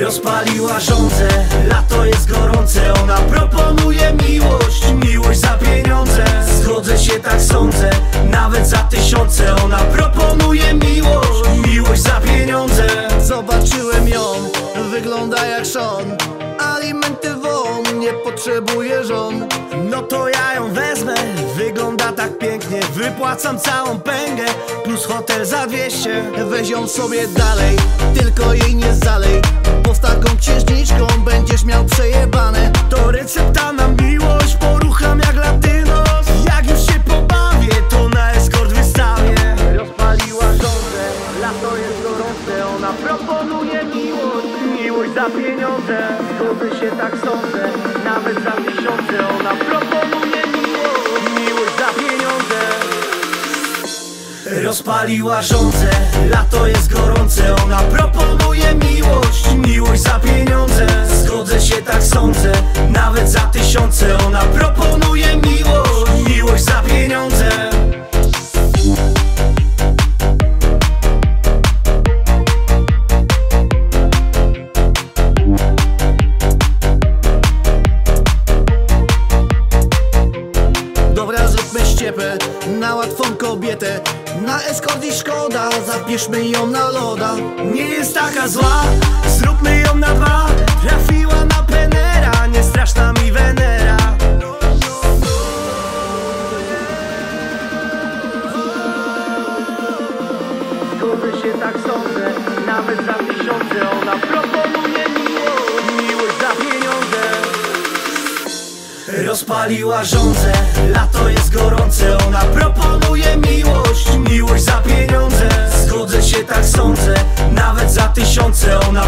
Rozpaliła żądzę, lato jest gorące. Ona proponuje miłość, miłość za pieniądze. Zgodzę się, tak sądzę, nawet za tysiące. Ona proponuje miłość, Sean Alimenty won, nie potrzebuje żon. No to ja ją wezmę, wygląda tak pięknie. Wypłacam całą pęgę, plus hotel za 200 Weź ją sobie dalej, tylko jej nie zalej za pieniądze Zgodzę się, tak sądzę, nawet za tysiące Ona proponuje miłość, miłość za pieniądze. Rozpaliła żądzę, lato jest gorące. Ona proponuje miłość, miłość za pieniądze Zgodzę się, tak sądzę, nawet za tysiące Ona proponuje zróbmy ściepę na łatwą kobietę. Na eskort szkoda, zapiszmy ją na loda. Nie jest taka zła, zróbmy ją na dwa. Trafiła na penera, nie straszna mi Wenera. Zgodzę się, tak sądzę, nawet za tysiące Ona proponuje Rozpaliła żądzę, lato jest gorące. Ona proponuje miłość, miłość za pieniądze. Zgodzę się, tak sądzę, nawet za tysiące. Ona